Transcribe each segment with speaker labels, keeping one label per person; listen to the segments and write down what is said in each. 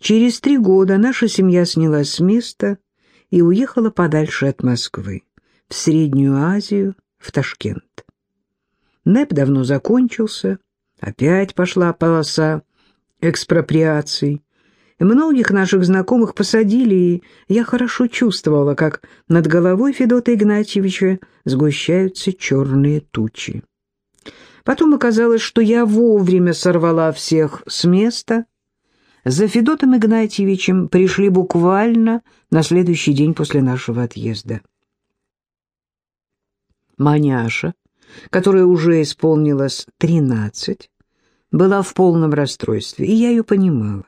Speaker 1: Через три года наша семья снялась с места и уехала подальше от Москвы, в Среднюю Азию, в Ташкент. НЭП давно закончился, опять пошла полоса экспроприаций. Многих наших знакомых посадили, и я хорошо чувствовала, как над головой Федота Игнатьевича сгущаются черные тучи. Потом оказалось, что я вовремя сорвала всех с места. За Федотом Игнатьевичем пришли буквально на следующий день после нашего отъезда. Маняша, которая уже исполнилась тринадцать, была в полном расстройстве, и я ее понимала.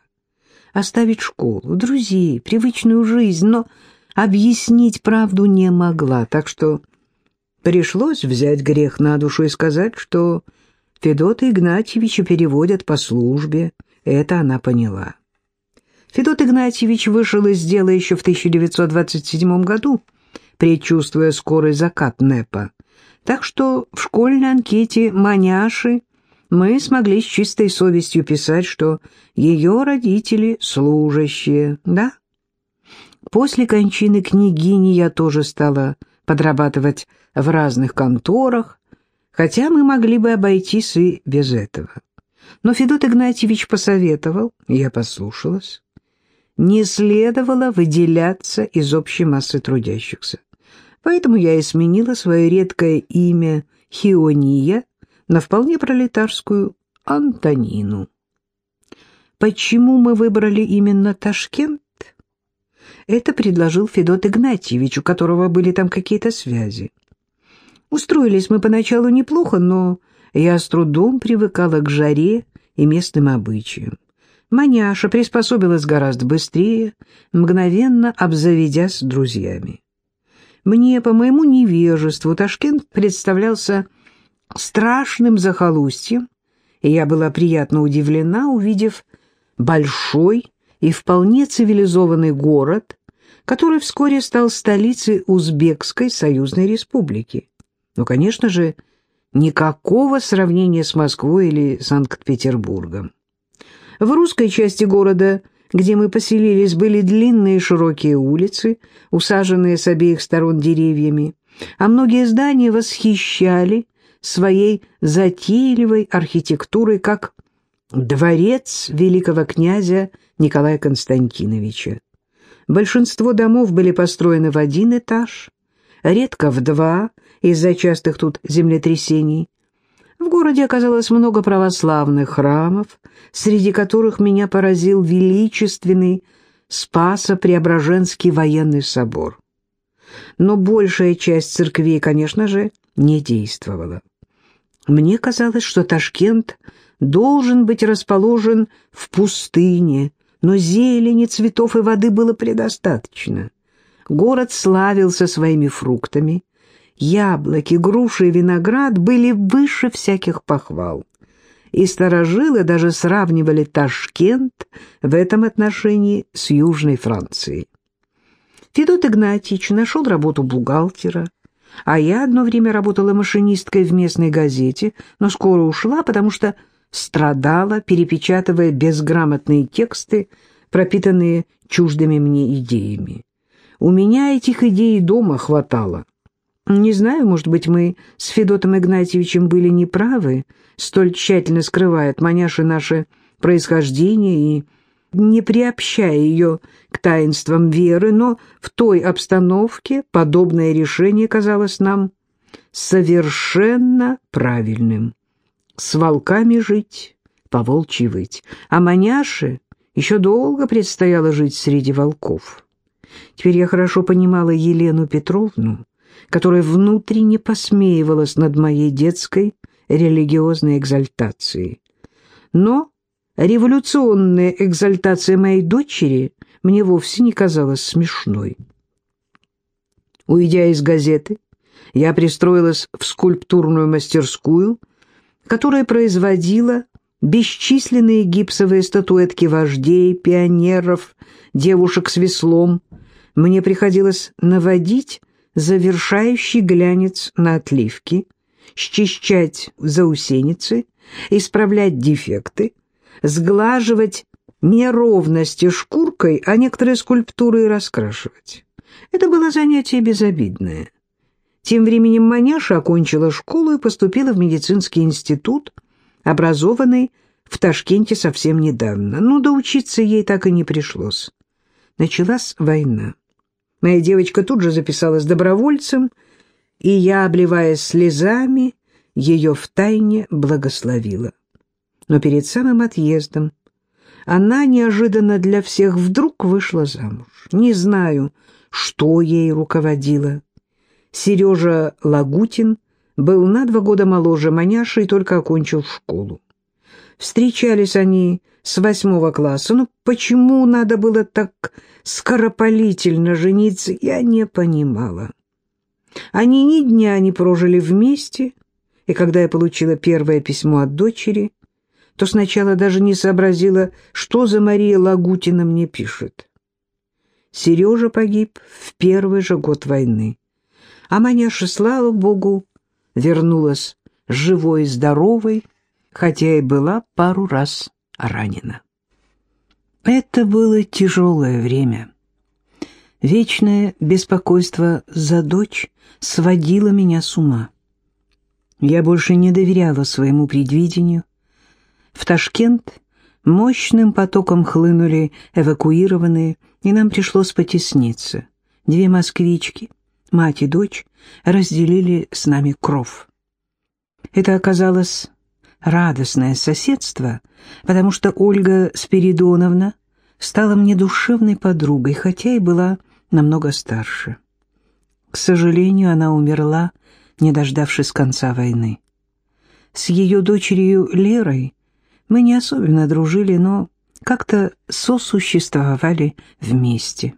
Speaker 1: Оставить школу, друзей, привычную жизнь, но объяснить правду не могла, так что Пришлось взять грех на душу и сказать, что Федота Игнатьевича переводят по службе. Это она поняла. Федот Игнатьевич вышел из дела еще в 1927 году, предчувствуя скорый закат НЭПа. Так что в школьной анкете «Маняши» мы смогли с чистой совестью писать, что ее родители служащие, да? После кончины княгини я тоже стала подрабатывать в разных конторах, хотя мы могли бы обойтись и без этого. Но Федот Игнатьевич посоветовал, я послушалась, не следовало выделяться из общей массы трудящихся. Поэтому я и сменила свое редкое имя Хиония на вполне пролетарскую Антонину. Почему мы выбрали именно Ташкент? Это предложил Федот Игнатьевич, у которого были там какие-то связи. Устроились мы поначалу неплохо, но я с трудом привыкала к жаре и местным обычаям. Маняша приспособилась гораздо быстрее, мгновенно обзаведясь друзьями. Мне, по моему невежеству, Ташкент представлялся страшным захолустьем, и я была приятно удивлена, увидев большой и вполне цивилизованный город, который вскоре стал столицей Узбекской союзной республики. Но, конечно же, никакого сравнения с Москвой или Санкт-Петербургом. В русской части города, где мы поселились, были длинные широкие улицы, усаженные с обеих сторон деревьями, а многие здания восхищали своей затейливой архитектурой, как дворец великого князя Николая Константиновича. Большинство домов были построены в один этаж, редко в два, из-за частых тут землетрясений. В городе оказалось много православных храмов, среди которых меня поразил величественный Спасо-Преображенский военный собор. Но большая часть церквей, конечно же, не действовала. Мне казалось, что Ташкент должен быть расположен в пустыне, но зелени, цветов и воды было предостаточно. Город славился своими фруктами. Яблоки, груши и виноград были выше всяких похвал. И старожилы даже сравнивали Ташкент в этом отношении с Южной Францией. Федот Игнатьевич нашел работу бухгалтера, а я одно время работала машинисткой в местной газете, но скоро ушла, потому что страдала, перепечатывая безграмотные тексты, пропитанные чуждыми мне идеями. У меня этих идей дома хватало. Не знаю, может быть, мы с Федотом Игнатьевичем были неправы, столь тщательно скрывая от маняши наше происхождение и не приобщая ее к таинствам веры, но в той обстановке подобное решение казалось нам совершенно правильным с волками жить, по волчьи выть, а маняше еще долго предстояло жить среди волков. Теперь я хорошо понимала Елену Петровну, которая внутренне посмеивалась над моей детской религиозной экзальтацией. Но революционная экзальтация моей дочери мне вовсе не казалась смешной. Уйдя из газеты, я пристроилась в скульптурную мастерскую – которая производила бесчисленные гипсовые статуэтки вождей, пионеров, девушек с веслом. Мне приходилось наводить завершающий глянец на отливки, счищать заусеницы, исправлять дефекты, сглаживать неровности шкуркой, а некоторые скульптуры раскрашивать. Это было занятие безобидное. Тем временем Маняша окончила школу и поступила в медицинский институт, образованный в Ташкенте совсем недавно. Но доучиться ей так и не пришлось. Началась война. Моя девочка тут же записалась добровольцем, и я, обливаясь слезами, ее втайне благословила. Но перед самым отъездом она неожиданно для всех вдруг вышла замуж. Не знаю, что ей руководило. Сережа Лагутин был на два года моложе маняши и только окончил школу. Встречались они с восьмого класса. Но почему надо было так скоропалительно жениться, я не понимала. Они ни дня не прожили вместе, и когда я получила первое письмо от дочери, то сначала даже не сообразила, что за Мария Лагутина мне пишет. Сережа погиб в первый же год войны, а Маняша, слава богу, вернулась живой и здоровой, хотя и была пару раз ранена. Это было тяжелое время. Вечное беспокойство за дочь сводило меня с ума. Я больше не доверяла своему предвидению. В Ташкент мощным потоком хлынули эвакуированные, и нам пришлось потесниться. Две москвички, мать и дочь, разделили с нами кров. Это оказалось радостное соседство, потому что Ольга Спиридоновна стала мне душевной подругой, хотя и была намного старше. К сожалению, она умерла, не дождавшись конца войны. С ее дочерью Лерой мы не особенно дружили, но как-то сосуществовали вместе.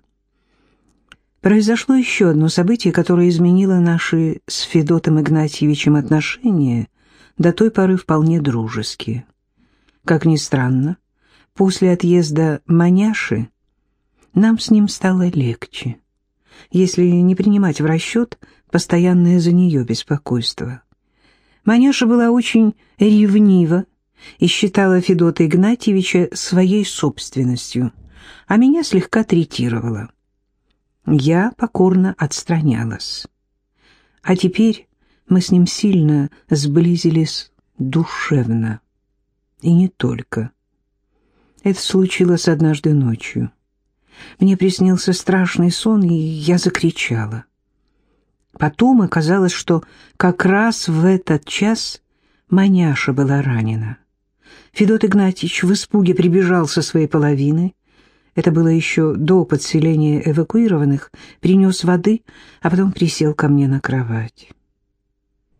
Speaker 1: Произошло еще одно событие, которое изменило наши с Федотом Игнатьевичем отношения до той поры вполне дружеские. Как ни странно, после отъезда Маняши нам с ним стало легче, если не принимать в расчет постоянное за нее беспокойство. Маняша была очень ревнива и считала Федота Игнатьевича своей собственностью, а меня слегка третировала. Я покорно отстранялась. А теперь мы с ним сильно сблизились душевно. И не только. Это случилось однажды ночью. Мне приснился страшный сон, и я закричала. Потом оказалось, что как раз в этот час маняша была ранена. Федот Игнатьевич в испуге прибежал со своей половины. Это было еще до подселения эвакуированных, принес воды, а потом присел ко мне на кровать.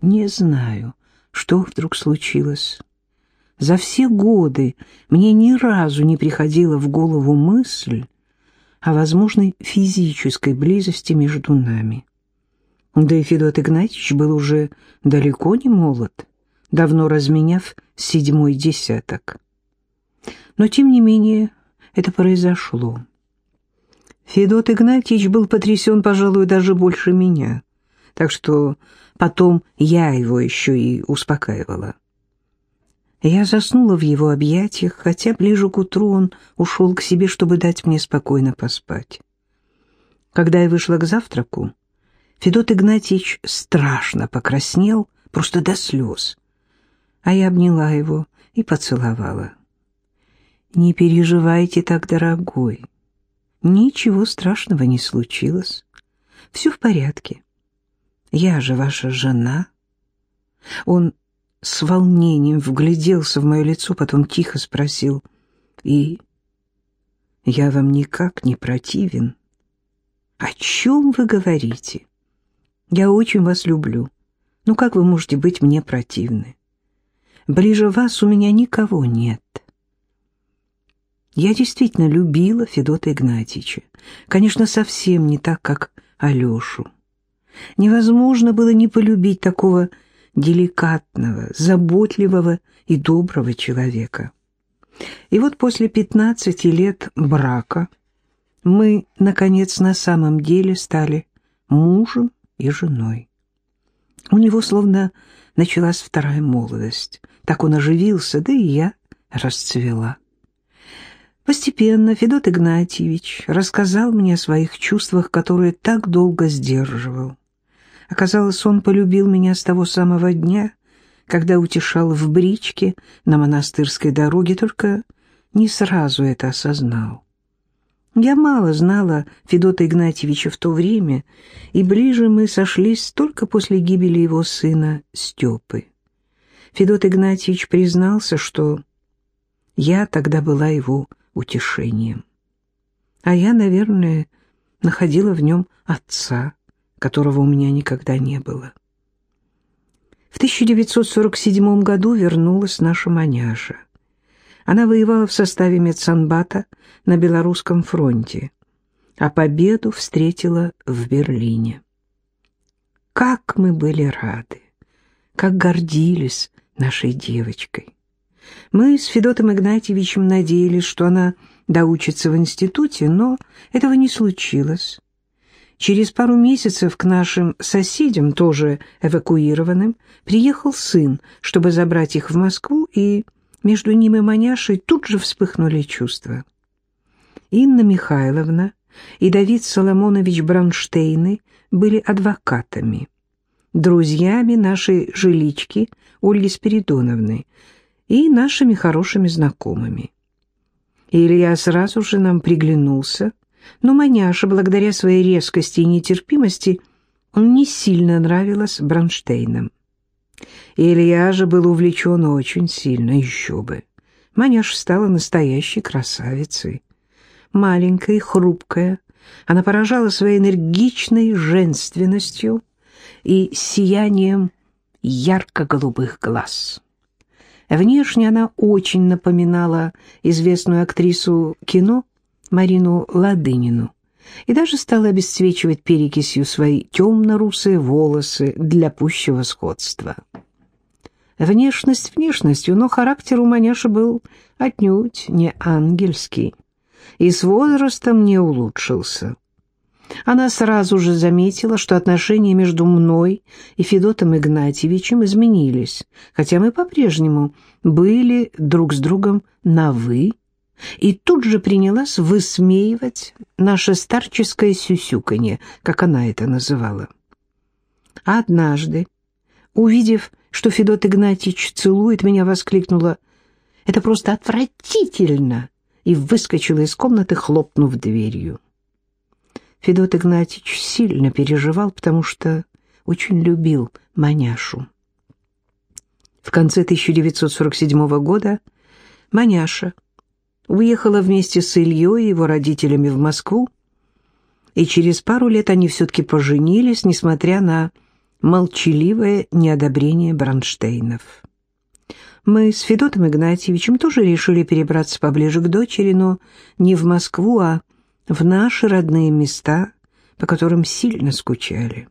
Speaker 1: Не знаю, что вдруг случилось. За все годы мне ни разу не приходила в голову мысль о возможной физической близости между нами. Да и Федот Игнатьевич был уже далеко не молод, давно разменяв седьмой десяток. Но, тем не менее, это произошло. Федот Игнатьевич был потрясен, пожалуй, даже больше меня, так что Потом я его еще и успокаивала. Я заснула в его объятиях, хотя ближе к утру он ушел к себе, чтобы дать мне спокойно поспать. Когда я вышла к завтраку, Федот Игнатьевич страшно покраснел, просто до слез, а я обняла его и поцеловала. «Не переживайте так, дорогой. Ничего страшного не случилось. Все в порядке. Я же ваша жена. Он с волнением вгляделся в мое лицо, потом тихо спросил. И я вам никак не противен? О чем вы говорите? Я очень вас люблю. Ну как вы можете быть мне противны? Ближе вас у меня никого нет. Я действительно любила Федота Игнатьича. Конечно, совсем не так, как Алешу. Невозможно было не полюбить такого деликатного, заботливого и доброго человека. И вот после пятнадцати лет брака мы, наконец, на самом деле стали мужем и женой. У него словно началась вторая молодость. Так он оживился, да и я расцвела. Постепенно Федот Игнатьевич рассказал мне о своих чувствах, которые так долго сдерживал. Оказалось, он полюбил меня с того самого дня, когда утешал в бричке на монастырской дороге, только не сразу это осознал. Я мало знала Федота Игнатьевича в то время, и ближе мы сошлись только после гибели его сына Степы. Федот Игнатьевич признался, что я тогда была его утешением. А я, наверное, находила в нем отца, которого у меня никогда не было. В 1947 году вернулась наша маняша. Она воевала в составе медсанбата на Белорусском фронте, а победу встретила в Берлине. Как мы были рады, как гордились нашей девочкой. Мы с Федотом Игнатьевичем надеялись, что она доучится в институте, но этого не случилось. Через пару месяцев к нашим соседям, тоже эвакуированным, приехал сын, чтобы забрать их в Москву, и между ним и маняшей тут же вспыхнули чувства. Инна Михайловна и Давид Соломонович Бронштейны были адвокатами, друзьями нашей жилички Ольги Спиридоновны и нашими хорошими знакомыми. Илья сразу же нам приглянулся, но маняша, благодаря своей резкости и нетерпимости, не сильно нравилась Бронштейнам. Илья же был увлечен очень сильно, еще бы. Маняша стала настоящей красавицей. Маленькая и хрупкая, она поражала своей энергичной женственностью и сиянием ярко-голубых глаз. Внешне она очень напоминала известную актрису кино Марину Ладынину и даже стала обесцвечивать перекисью свои темно-русые волосы для пущего сходства. Внешность внешностью, но характер у маняши был отнюдь не ангельский и с возрастом не улучшился. Она сразу же заметила, что отношения между мной и Федотом Игнатьевичем изменились, хотя мы по-прежнему были друг с другом на «вы», и тут же принялась высмеивать наше старческое сюсюканье, как она это называла. А однажды, увидев, что Федот Игнатьевич целует, меня воскликнула «Это просто отвратительно!» и выскочила из комнаты, хлопнув дверью. Федот Игнатьевич сильно переживал, потому что очень любил Маняшу. В конце 1947 года Маняша уехала вместе с Ильей и его родителями в Москву, и через пару лет они все-таки поженились, несмотря на молчаливое неодобрение Бронштейнов. Мы с Федотом Игнатьевичем тоже решили перебраться поближе к дочери, но не в Москву, а в наши родные места, по которым сильно скучали.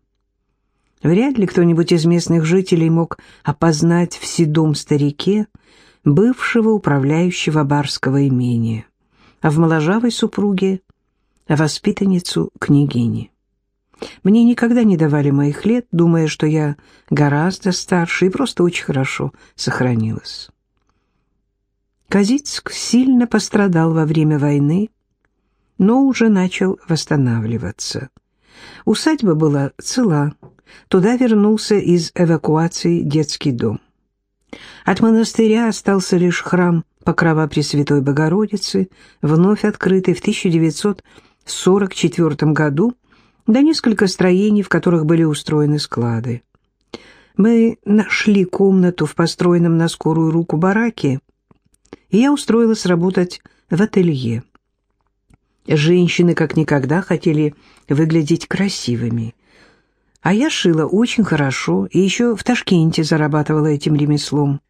Speaker 1: Вряд ли кто-нибудь из местных жителей мог опознать в седом старике бывшего управляющего барского имения, а в моложавой супруге — воспитанницу княгини. Мне никогда не давали моих лет, думая, что я гораздо старше и просто очень хорошо сохранилась. Казицк сильно пострадал во время войны, но уже начал восстанавливаться. Усадьба была цела, туда вернулся из эвакуации детский дом. От монастыря остался лишь храм Покрова Пресвятой Богородицы, вновь открытый в 1944 году, да несколько строений, в которых были устроены склады. Мы нашли комнату в построенном на скорую руку бараке, и я устроилась работать в ателье. Женщины как никогда хотели выглядеть красивыми. А я шила очень хорошо и еще в Ташкенте зарабатывала этим ремеслом.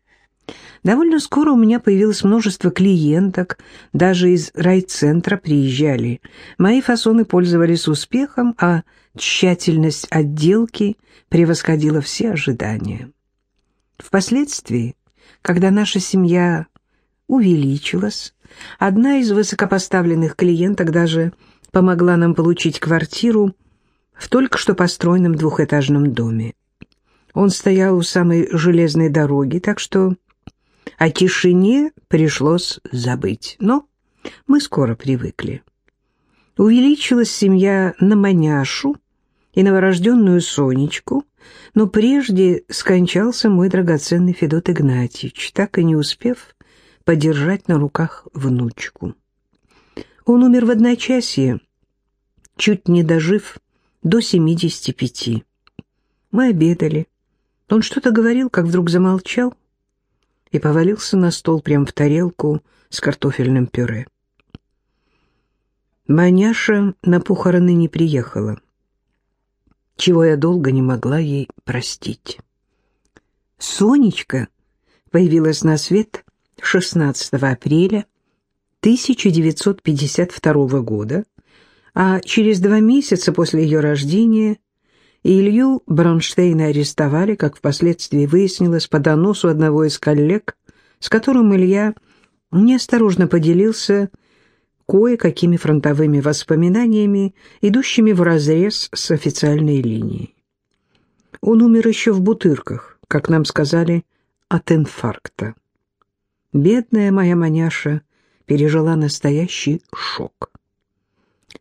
Speaker 1: Довольно скоро у меня появилось множество клиенток, даже из райцентра приезжали. Мои фасоны пользовались успехом, а тщательность отделки превосходила все ожидания. Впоследствии, когда наша семья увеличилась, Одна из высокопоставленных клиенток даже помогла нам получить квартиру в только что построенном двухэтажном доме. Он стоял у самой железной дороги, так что о тишине пришлось забыть. Но Мы скоро привыкли. Увеличилась семья на маняшу и новорожденную Сонечку, но прежде скончался мой драгоценный Федот Игнатьевич, так и не успев подержать на руках внучку. Он умер в одночасье, чуть не дожив до 75. Мы обедали. Он что-то говорил, как вдруг замолчал и повалился на стол прямо в тарелку с картофельным пюре. Маняша на похороны не приехала, чего я долго не могла ей простить. Сонечка появилась на свет 16 апреля 1952 года, а через два месяца после ее рождения Илью Бронштейна арестовали, как впоследствии выяснилось, по доносу одного из коллег, с которым Илья неосторожно поделился кое-какими фронтовыми воспоминаниями, идущими вразрез с официальной линией. Он умер еще в Бутырках, как нам сказали, от инфаркта. Бедная моя маняша пережила настоящий шок.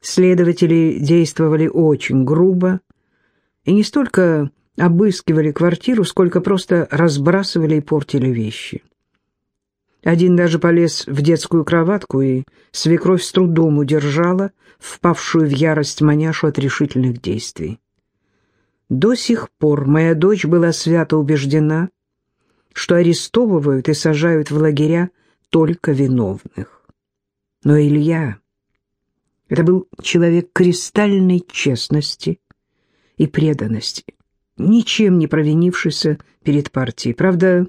Speaker 1: Следователи действовали очень грубо и не столько обыскивали квартиру, сколько просто разбрасывали и портили вещи. Один даже полез в детскую кроватку, и свекровь с трудом удержала впавшую в ярость маняшу от решительных действий. До сих пор моя дочь была свято убеждена, что арестовывают и сажают в лагеря только виновных. Но Илья — это был человек кристальной честности и преданности, ничем не провинившийся перед партией. Правда,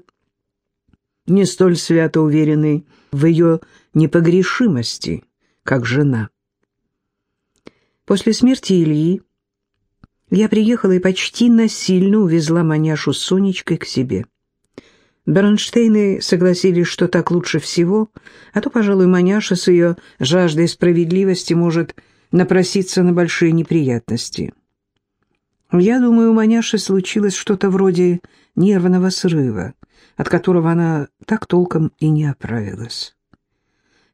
Speaker 1: не столь свято уверенный в ее непогрешимости, как жена. После смерти Ильи я приехала и почти насильно увезла маняшу с Сонечкой к себе. Бернштейны согласились, что так лучше всего, а то, пожалуй, маняша с ее жаждой справедливости может напроситься на большие неприятности. Я думаю, у маняши случилось что-то вроде нервного срыва, от которого она так толком и не оправилась.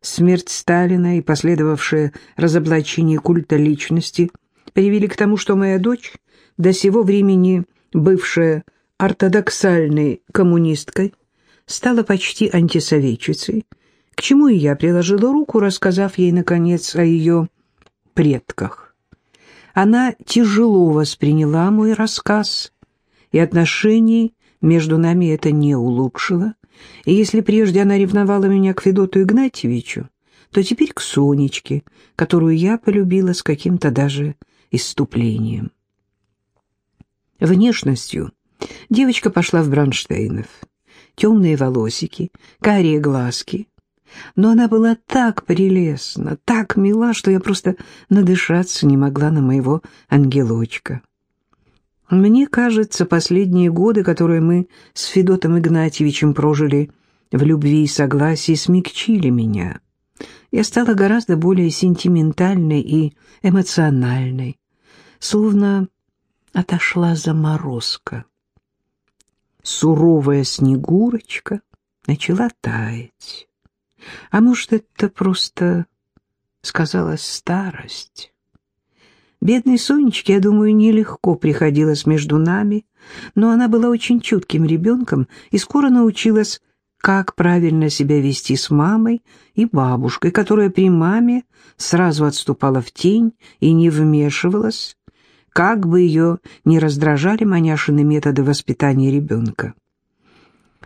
Speaker 1: Смерть Сталина и последовавшее разоблачение культа личности привели к тому, что моя дочь, до сего времени бывшая ортодоксальной коммунисткой, стала почти антисоветчицей, к чему и я приложила руку, рассказав ей, наконец, о ее предках. Она тяжело восприняла мой рассказ, и отношений между нами это не улучшило, и если прежде она ревновала меня к Федоту Игнатьевичу, то теперь к Сонечке, которую я полюбила с каким-то даже иступлением. Внешностью девочка пошла в Бронштейнов. Темные волосики, карие глазки. Но она была так прелестна, так мила, что я просто надышаться не могла на моего ангелочка. Мне кажется, последние годы, которые мы с Федотом Игнатьевичем прожили в любви и согласии, смягчили меня. Я стала гораздо более сентиментальной и эмоциональной, словно отошла заморозка. Суровая снегурочка начала таять. А может, это просто сказалась старость? Бедной Сонечке, я думаю, нелегко приходилось между нами, но она была очень чутким ребенком и скоро научилась, как правильно себя вести с мамой и бабушкой, которая при маме сразу отступала в тень и не вмешивалась, как бы ее не раздражали маняшины методы воспитания ребенка.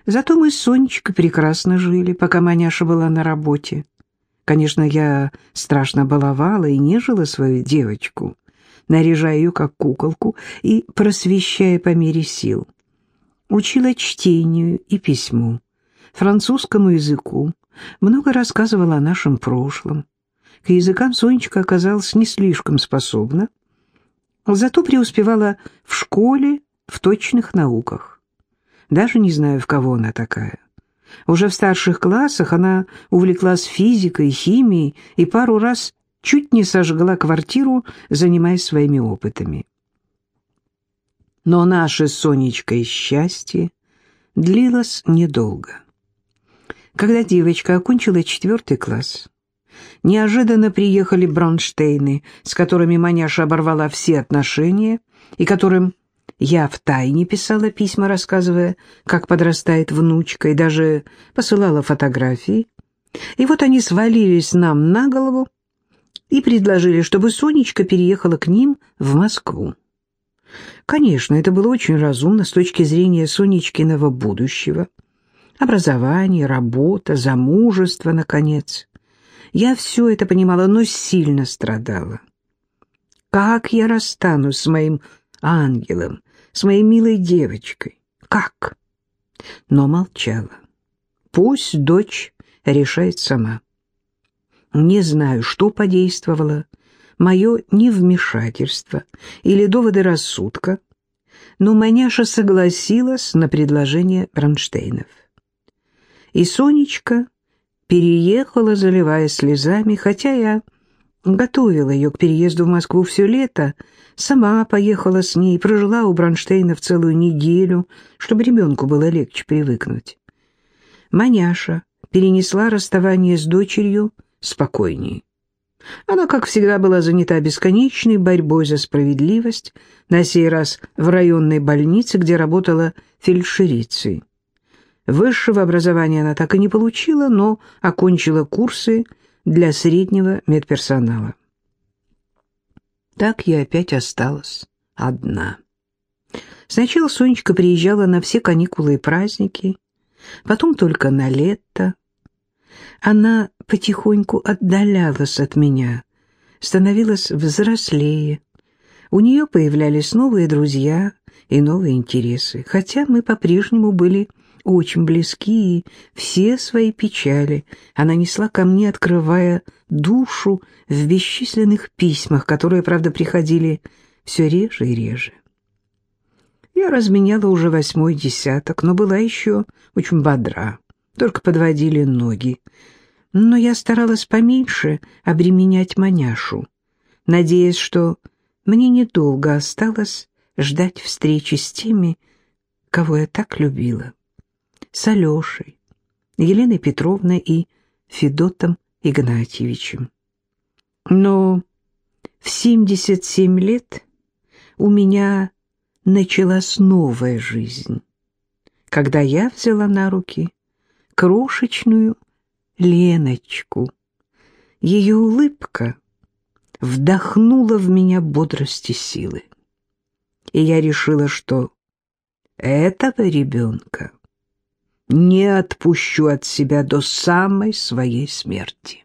Speaker 1: Зато мы с Сонечкой прекрасно жили, пока маняша была на работе. Конечно, я страшно баловала и нежила свою девочку, наряжая ее как куколку и просвещая по мере сил. Учила чтению и письму, французскому языку, много рассказывала о нашем прошлом. К языкам Сонечка оказалась не слишком способна, зато преуспевала в школе в точных науках. Даже не знаю, в кого она такая. Уже в старших классах она увлеклась физикой, химией и пару раз чуть не сожгла квартиру, занимаясь своими опытами. Но наше с Сонечкой счастье длилось недолго. Когда девочка окончила четвертый класс, неожиданно приехали Бронштейны, с которыми Маняша оборвала все отношения и которым я втайне писала письма, рассказывая, как подрастает внучка, и даже посылала фотографии. И вот они свалились нам на голову и предложили, чтобы Сонечка переехала к ним в Москву. Конечно, это было очень разумно с точки зрения Сонечкиного будущего. Образование, работа, замужество, наконец. Я все это понимала, но сильно страдала. Как я расстанусь с моим ангелом, с моей милой девочкой? Как? Но молчала. Пусть дочь решает сама. Не знаю, что подействовало, мое невмешательство или доводы рассудка, но Маняша согласилась на предложение Бронштейнов. И Сонечка переехала, заливая слезами, хотя я готовила ее к переезду в Москву все лето, сама поехала с ней, прожила у Бронштейнов целую неделю, чтобы ребенку было легче привыкнуть. Маняша перенесла расставание с дочерью спокойнее. Она, как всегда, была занята бесконечной борьбой за справедливость, на сей раз в районной больнице, где работала фельдшерицей. Высшего образования она так и не получила, но окончила курсы для среднего медперсонала. Так я опять осталась одна. Сначала Сонечка приезжала на все каникулы и праздники, потом только на лето. Она потихоньку отдалялась от меня, становилась взрослее. У нее появлялись новые друзья и новые интересы, хотя мы по-прежнему были очень близки, и все свои печали она несла ко мне, открывая душу в бесчисленных письмах, которые, правда, приходили все реже и реже. Я разменяла уже восьмой десяток, но была еще очень бодра, только подводили ноги. Но я старалась поменьше обременять маняшу, надеясь, что мне недолго осталось ждать встречи с теми, кого я так любила с Алешей, Еленой Петровной и Федотом Игнатьевичем. Но в 77 лет у меня началась новая жизнь, когда я взяла на руки крошечную Леночку. Ее улыбка вдохнула в меня бодрости силы. И я решила, что этого ребенка не отпущу от себя до самой своей смерти.